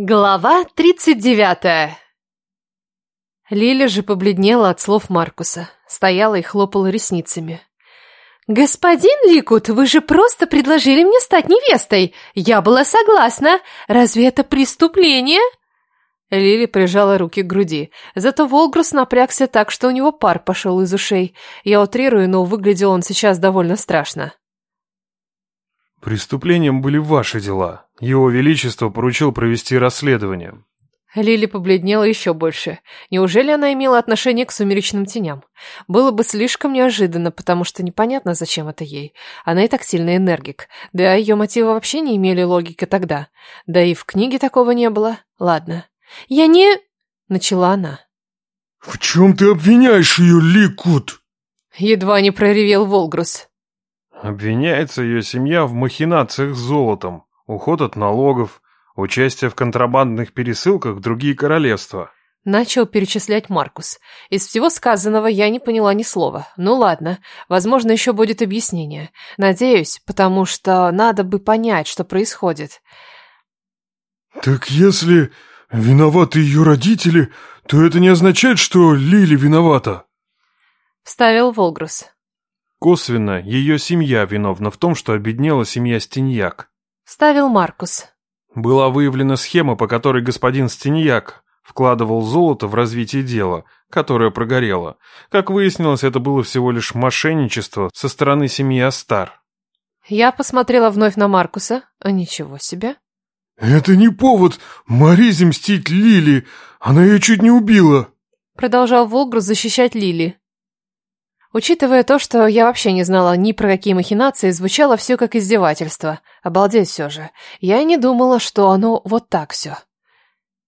Глава 39 Лиля же побледнела от слов Маркуса, стояла и хлопала ресницами. «Господин Ликут, вы же просто предложили мне стать невестой! Я была согласна! Разве это преступление?» Лили прижала руки к груди. Зато Волгрус напрягся так, что у него пар пошел из ушей. Я утрирую, но выглядел он сейчас довольно страшно. Преступлением были ваши дела. Его Величество поручил провести расследование. Лили побледнела еще больше. Неужели она имела отношение к сумеречным теням? Было бы слишком неожиданно, потому что непонятно, зачем это ей. Она и так сильный энергик. Да ее мотивы вообще не имели логики тогда. Да и в книге такого не было. Ладно. «Я не...» — начала она. «В чем ты обвиняешь ее, Ликут?» Едва не проревел Волгрус. Обвиняется ее семья в махинациях с золотом, уход от налогов, участие в контрабандных пересылках в другие королевства. Начал перечислять Маркус. Из всего сказанного я не поняла ни слова. Ну ладно, возможно, еще будет объяснение. Надеюсь, потому что надо бы понять, что происходит. «Так если виноваты ее родители, то это не означает, что Лили виновата», — вставил Волгрус. Косвенно, ее семья виновна в том, что обеднела семья Стеньяк. Ставил Маркус. Была выявлена схема, по которой господин Стеньяк вкладывал золото в развитие дела, которое прогорело. Как выяснилось, это было всего лишь мошенничество со стороны семьи Астар. Я посмотрела вновь на Маркуса. А ничего себе. «Это не повод Маризе мстить Лили. Она ее чуть не убила». Продолжал Волгрус защищать Лили. Учитывая то, что я вообще не знала ни про какие махинации, звучало все как издевательство. Обалдеть все же. Я не думала, что оно вот так все.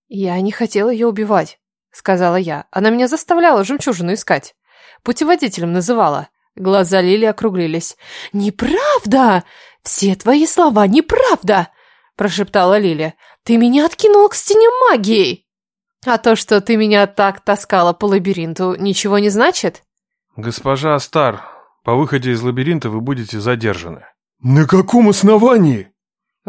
«Я не хотела ее убивать», — сказала я. «Она меня заставляла жемчужину искать. Путеводителем называла». Глаза Лили округлились. «Неправда! Все твои слова неправда!» — прошептала Лили. «Ты меня откинула к стене магией!» «А то, что ты меня так таскала по лабиринту, ничего не значит?» «Госпожа Астар, по выходе из лабиринта вы будете задержаны». «На каком основании?»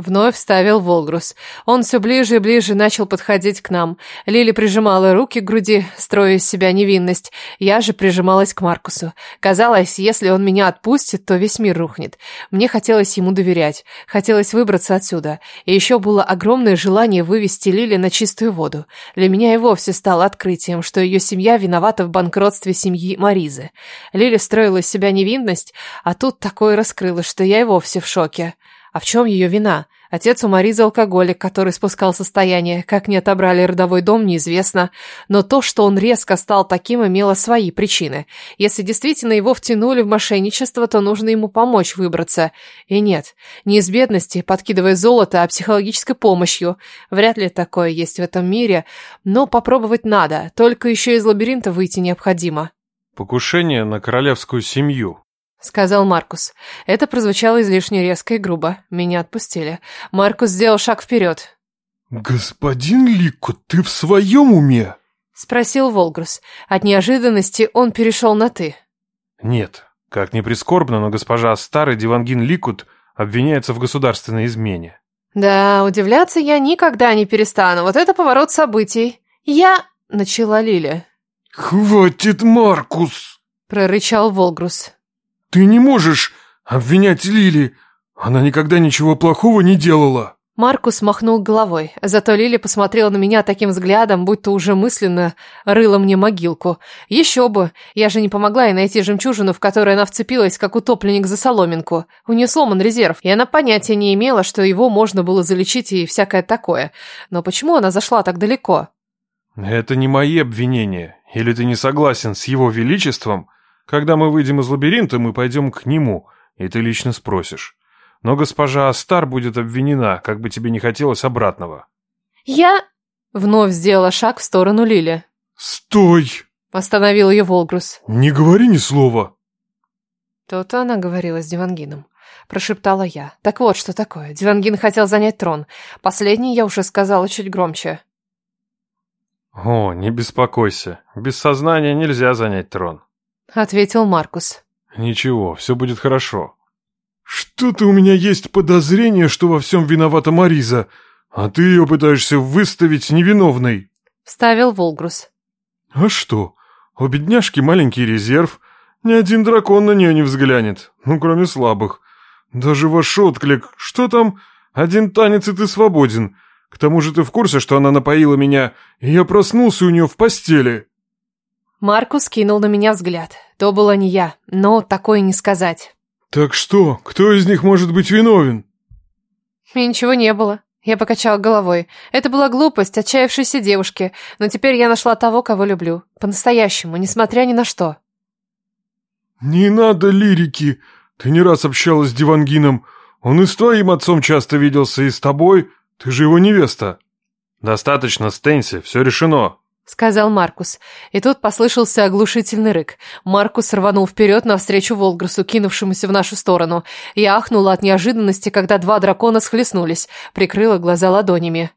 Вновь вставил Волгрус. Он все ближе и ближе начал подходить к нам. Лили прижимала руки к груди, строя из себя невинность. Я же прижималась к Маркусу. Казалось, если он меня отпустит, то весь мир рухнет. Мне хотелось ему доверять. Хотелось выбраться отсюда. И еще было огромное желание вывести Лили на чистую воду. Для меня и вовсе стало открытием, что ее семья виновата в банкротстве семьи Маризы. Лили строила из себя невинность, а тут такое раскрылось, что я и вовсе в шоке. А в чем ее вина? Отец у Маризы алкоголик, который спускал состояние. Как не отобрали родовой дом, неизвестно. Но то, что он резко стал таким, имело свои причины. Если действительно его втянули в мошенничество, то нужно ему помочь выбраться. И нет, не из бедности, подкидывая золото, а психологической помощью. Вряд ли такое есть в этом мире. Но попробовать надо. Только еще из лабиринта выйти необходимо. Покушение на королевскую семью. — сказал Маркус. Это прозвучало излишне резко и грубо. Меня отпустили. Маркус сделал шаг вперед. «Господин Лико, ты в своем уме?» — спросил Волгрус. От неожиданности он перешел на «ты». «Нет, как ни прискорбно, но госпожа Старый Дивангин Ликут обвиняется в государственной измене». «Да, удивляться я никогда не перестану. Вот это поворот событий. Я...» — начала Лиля. «Хватит, Маркус!» — прорычал Волгрус. «Ты не можешь обвинять Лили. Она никогда ничего плохого не делала». Маркус махнул головой, зато Лили посмотрела на меня таким взглядом, будто уже мысленно рыла мне могилку. Еще бы, я же не помогла ей найти жемчужину, в которой она вцепилась, как утопленник за соломинку. У нее сломан резерв, и она понятия не имела, что его можно было залечить и всякое такое. Но почему она зашла так далеко? «Это не мои обвинения. Или ты не согласен с его величеством?» Когда мы выйдем из лабиринта, мы пойдем к нему, и ты лично спросишь. Но госпожа Астар будет обвинена, как бы тебе не хотелось обратного. Я... Вновь сделала шаг в сторону Лили. «Стой!» Остановил ее Волгрус. «Не говори ни слова!» То-то она говорила с Дивангином. Прошептала я. Так вот, что такое. Дивангин хотел занять трон. Последний я уже сказала чуть громче. О, не беспокойся. Без сознания нельзя занять трон ответил Маркус. Ничего, все будет хорошо. Что-то у меня есть подозрение, что во всем виновата Мариза. а ты ее пытаешься выставить невиновной. Вставил Волгрус. А что? У бедняжки маленький резерв. Ни один дракон на нее не взглянет, ну, кроме слабых. Даже ваш отклик. Что там? Один танец, и ты свободен. К тому же ты в курсе, что она напоила меня, и я проснулся у нее в постели. Маркус кинул на меня взгляд. То была не я, но такое не сказать. Так что, кто из них может быть виновен? И ничего не было. Я покачала головой. Это была глупость отчаявшейся девушки, но теперь я нашла того, кого люблю. По-настоящему, несмотря ни на что. «Не надо лирики. Ты не раз общалась с Дивангином. Он и с твоим отцом часто виделся, и с тобой. Ты же его невеста». «Достаточно, Стэнси, все решено», — сказал Маркус. И тут послышался оглушительный рык. Маркус рванул вперед навстречу Волгрусу, кинувшемуся в нашу сторону. Я ахнула от неожиданности, когда два дракона схлестнулись, прикрыла глаза ладонями.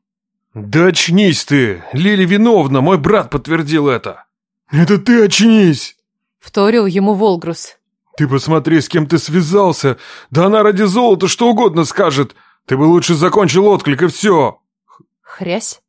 «Да очнись ты! Лили виновна, мой брат подтвердил это!» «Это ты очнись!» — вторил ему Волгрус. «Ты посмотри, с кем ты связался! Да она ради золота что угодно скажет! Ты бы лучше закончил отклик и все!» Хрясь.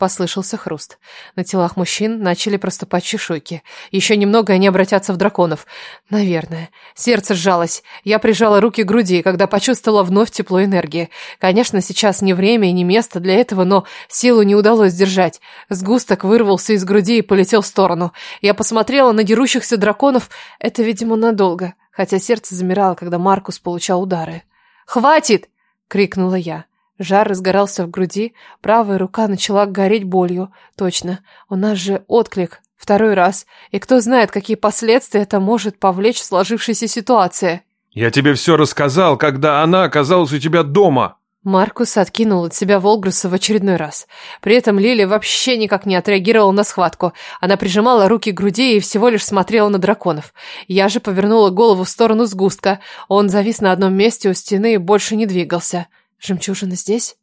Послышался хруст. На телах мужчин начали проступать чешуйки. Еще немного они обратятся в драконов. Наверное. Сердце сжалось. Я прижала руки к груди, когда почувствовала вновь тепло энергии. Конечно, сейчас не время и не место для этого, но силу не удалось держать. Сгусток вырвался из груди и полетел в сторону. Я посмотрела на дерущихся драконов. Это, видимо, надолго. Хотя сердце замирало, когда Маркус получал удары. «Хватит!» — крикнула я. Жар разгорался в груди, правая рука начала гореть болью. Точно, у нас же отклик. Второй раз. И кто знает, какие последствия это может повлечь в сложившейся ситуации. «Я тебе все рассказал, когда она оказалась у тебя дома!» Маркус откинул от себя Волгруса в очередной раз. При этом Лили вообще никак не отреагировала на схватку. Она прижимала руки к груди и всего лишь смотрела на драконов. Я же повернула голову в сторону сгустка. Он завис на одном месте у стены и больше не двигался. Жемчужина здесь?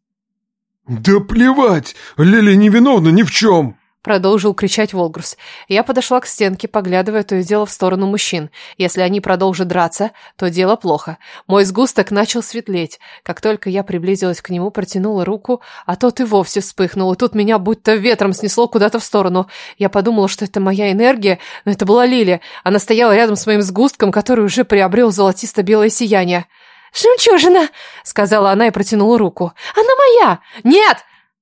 Да плевать! Лили невиновна ни в чем! Продолжил кричать Волгрус. Я подошла к стенке, поглядывая то и дело в сторону мужчин. Если они продолжат драться, то дело плохо. Мой сгусток начал светлеть. Как только я приблизилась к нему, протянула руку, а тот и вовсе вспыхнул. И тут меня будто ветром снесло куда-то в сторону. Я подумала, что это моя энергия, но это была Лили. Она стояла рядом с моим сгустком, который уже приобрел золотисто-белое сияние. «Жемчужина!» — сказала она и протянула руку. «Она моя!» «Нет!»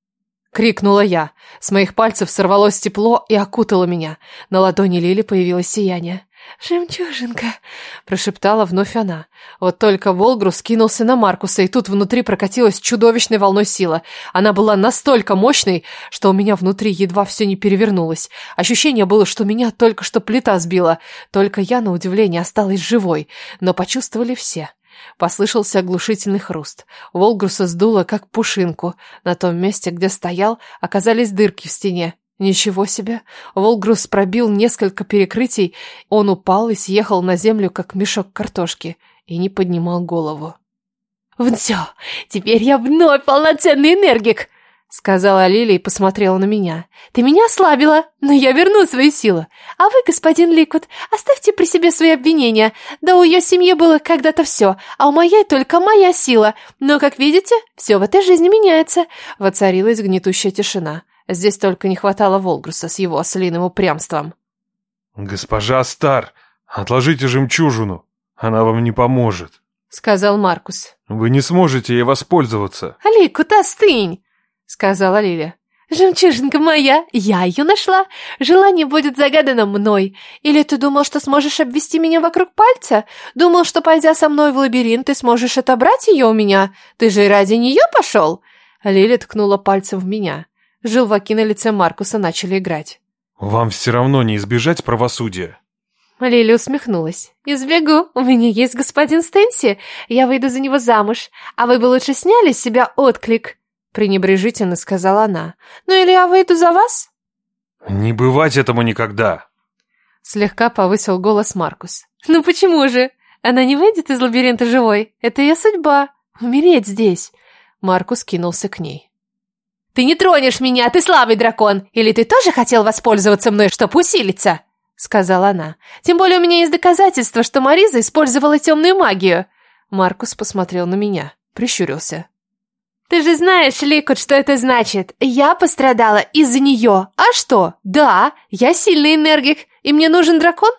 — крикнула я. С моих пальцев сорвалось тепло и окутало меня. На ладони Лили появилось сияние. «Жемчужинка!» — прошептала вновь она. Вот только Волгру скинулся на Маркуса, и тут внутри прокатилась чудовищной волной сила. Она была настолько мощной, что у меня внутри едва все не перевернулось. Ощущение было, что меня только что плита сбила. Только я, на удивление, осталась живой. Но почувствовали все. Послышался оглушительный хруст. Волгруса сдуло, как пушинку. На том месте, где стоял, оказались дырки в стене. Ничего себе! Волгрус пробил несколько перекрытий. Он упал и съехал на землю, как мешок картошки, и не поднимал голову. «Все, теперь я вновь полноценный энергик!» Сказала Лили и посмотрела на меня. «Ты меня ослабила, но я верну свои силы. А вы, господин Ликут, оставьте при себе свои обвинения. Да у ее семьи было когда-то все, а у моей только моя сила. Но, как видите, все в этой жизни меняется». Воцарилась гнетущая тишина. Здесь только не хватало Волгруса с его ослиным упрямством. «Госпожа Стар, отложите жемчужину, она вам не поможет», — сказал Маркус. «Вы не сможете ей воспользоваться». «Ликут, остынь!» — сказала Лиля. «Жемчужинка моя, я ее нашла. Желание будет загадано мной. Или ты думал, что сможешь обвести меня вокруг пальца? Думал, что, пойдя со мной в лабиринт, ты сможешь отобрать ее у меня? Ты же ради нее пошел?» Лиля ткнула пальцем в меня. Желваки на лице Маркуса начали играть. «Вам все равно не избежать правосудия». Лили усмехнулась. «Избегу. У меня есть господин Стэнси. Я выйду за него замуж. А вы бы лучше сняли с себя отклик» пренебрежительно сказала она. «Ну или я выйду за вас?» «Не бывать этому никогда!» Слегка повысил голос Маркус. «Ну почему же? Она не выйдет из лабиринта живой. Это ее судьба. Умереть здесь!» Маркус кинулся к ней. «Ты не тронешь меня, ты слабый дракон! Или ты тоже хотел воспользоваться мной, чтобы усилиться?» Сказала она. «Тем более у меня есть доказательства, что Мариза использовала темную магию!» Маркус посмотрел на меня, прищурился. Ты же знаешь, Ликут, что это значит. Я пострадала из-за нее. А что? Да, я сильный энергик, и мне нужен дракон?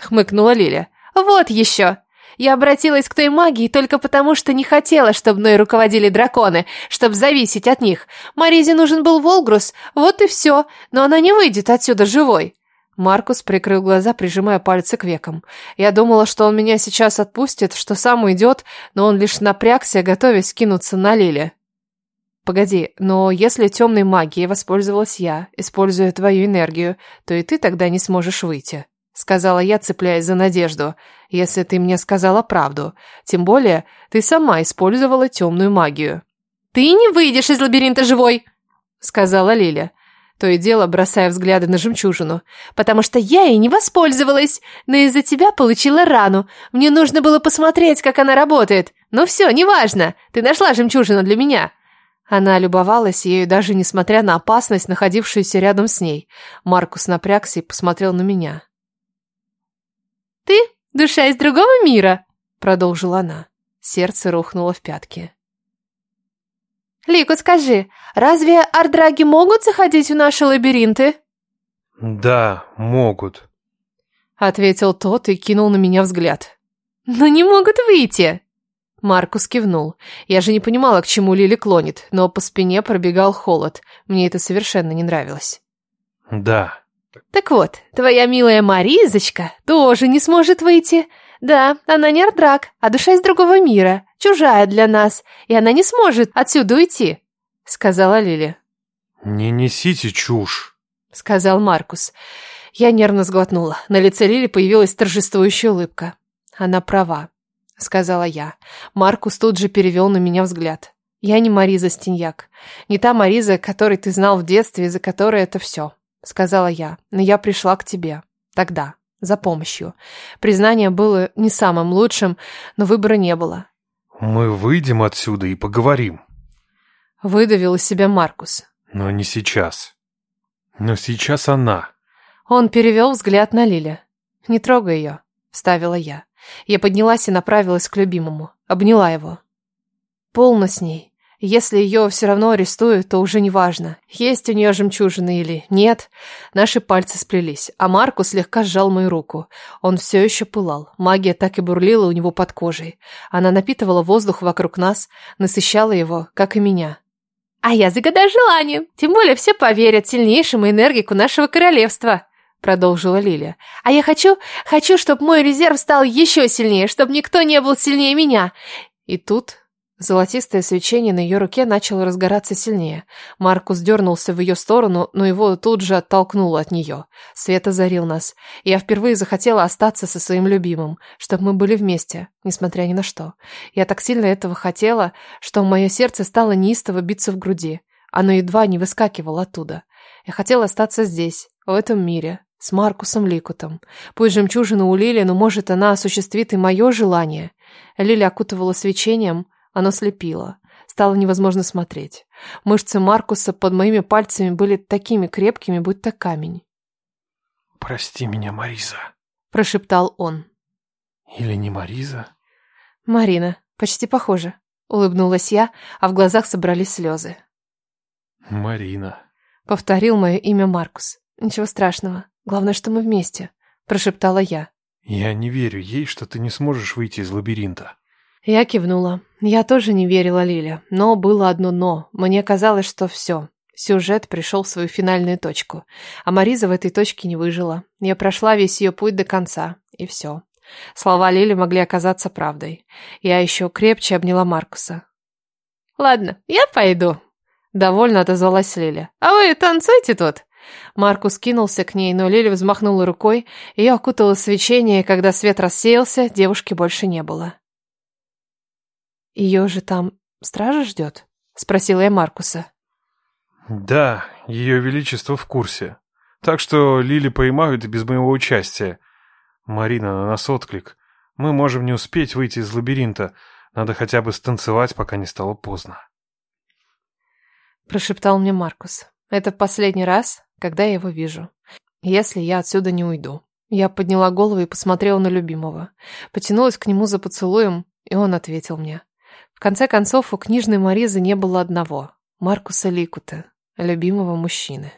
Хмыкнула Лиля. Вот еще. Я обратилась к той магии только потому, что не хотела, чтобы мной руководили драконы, чтобы зависеть от них. Маризе нужен был Волгрус, вот и все, но она не выйдет отсюда живой. Маркус прикрыл глаза, прижимая пальцы к векам. Я думала, что он меня сейчас отпустит, что сам уйдет, но он лишь напрягся, готовясь кинуться на Лиле. Погоди, но если темной магией воспользовалась я, используя твою энергию, то и ты тогда не сможешь выйти, сказала я, цепляясь за надежду. Если ты мне сказала правду, тем более ты сама использовала темную магию. Ты не выйдешь из лабиринта живой, сказала Лиля то и дело бросая взгляды на жемчужину. «Потому что я ей не воспользовалась, но из-за тебя получила рану. Мне нужно было посмотреть, как она работает. Ну все, неважно, ты нашла жемчужину для меня». Она любовалась ею даже несмотря на опасность, находившуюся рядом с ней. Маркус напрягся и посмотрел на меня. «Ты душа из другого мира?» — продолжила она. Сердце рухнуло в пятки. Лику, скажи, разве ардраги могут заходить в наши лабиринты? Да, могут. Ответил тот и кинул на меня взгляд. Но не могут выйти. Маркус кивнул. Я же не понимала, к чему Лили клонит, но по спине пробегал холод. Мне это совершенно не нравилось. Да. Так вот, твоя милая Маризочка тоже не сможет выйти. Да, она не ардрак, а душа из другого мира чужая для нас, и она не сможет отсюда уйти», — сказала Лили. «Не несите чушь», — сказал Маркус. Я нервно сглотнула. На лице Лили появилась торжествующая улыбка. «Она права», — сказала я. Маркус тут же перевел на меня взгляд. «Я не Мариза Стеньяк. Не та Мариза, которой ты знал в детстве, из-за которой это все», — сказала я. «Но я пришла к тебе. Тогда. За помощью. Признание было не самым лучшим, но выбора не было. «Мы выйдем отсюда и поговорим». Выдавил из себя Маркус. «Но не сейчас. Но сейчас она». Он перевел взгляд на Лили. «Не трогай ее», — вставила я. Я поднялась и направилась к любимому. Обняла его. «Полно с ней. Если ее все равно арестуют, то уже не важно, есть у нее жемчужины или нет. Наши пальцы сплелись, а Марку слегка сжал мою руку. Он все еще пылал. Магия так и бурлила у него под кожей. Она напитывала воздух вокруг нас, насыщала его, как и меня. «А я загадаю желание. Тем более все поверят сильнейшему энергику нашего королевства», продолжила Лилия. «А я хочу, хочу, чтобы мой резерв стал еще сильнее, чтобы никто не был сильнее меня». И тут Золотистое свечение на ее руке начало разгораться сильнее. Маркус дернулся в ее сторону, но его тут же оттолкнуло от нее. Свет озарил нас. Я впервые захотела остаться со своим любимым, чтобы мы были вместе, несмотря ни на что. Я так сильно этого хотела, что мое сердце стало неистово биться в груди. Оно едва не выскакивало оттуда. Я хотела остаться здесь, в этом мире, с Маркусом Ликутом. Пусть жемчужина у Лили, но может она осуществит и мое желание. Лиля окутывала свечением, оно слепило. Стало невозможно смотреть. Мышцы Маркуса под моими пальцами были такими крепкими, будто камень. «Прости меня, Мариза», — прошептал он. «Или не Мариза?» «Марина. Почти похоже», — улыбнулась я, а в глазах собрались слезы. «Марина», — повторил мое имя Маркус. «Ничего страшного. Главное, что мы вместе», — прошептала я. «Я не верю ей, что ты не сможешь выйти из лабиринта». Я кивнула. Я тоже не верила Лиле, но было одно «но». Мне казалось, что все. Сюжет пришел в свою финальную точку. А Мариза в этой точке не выжила. Я прошла весь ее путь до конца. И все. Слова Лили могли оказаться правдой. Я еще крепче обняла Маркуса. «Ладно, я пойду», — довольно отозвалась Лиля. «А вы танцуйте тут». Маркус кинулся к ней, но Лили взмахнула рукой, ее окутало свечение, и когда свет рассеялся, девушки больше не было. «Ее же там стража ждет?» — спросила я Маркуса. «Да, ее величество в курсе. Так что Лили поймают без моего участия. Марина, на нас отклик. Мы можем не успеть выйти из лабиринта. Надо хотя бы станцевать, пока не стало поздно». Прошептал мне Маркус. «Это последний раз, когда я его вижу. Если я отсюда не уйду». Я подняла голову и посмотрела на любимого. Потянулась к нему за поцелуем, и он ответил мне. В конце концов, у книжной Маризы не было одного – Маркуса Ликута, любимого мужчины.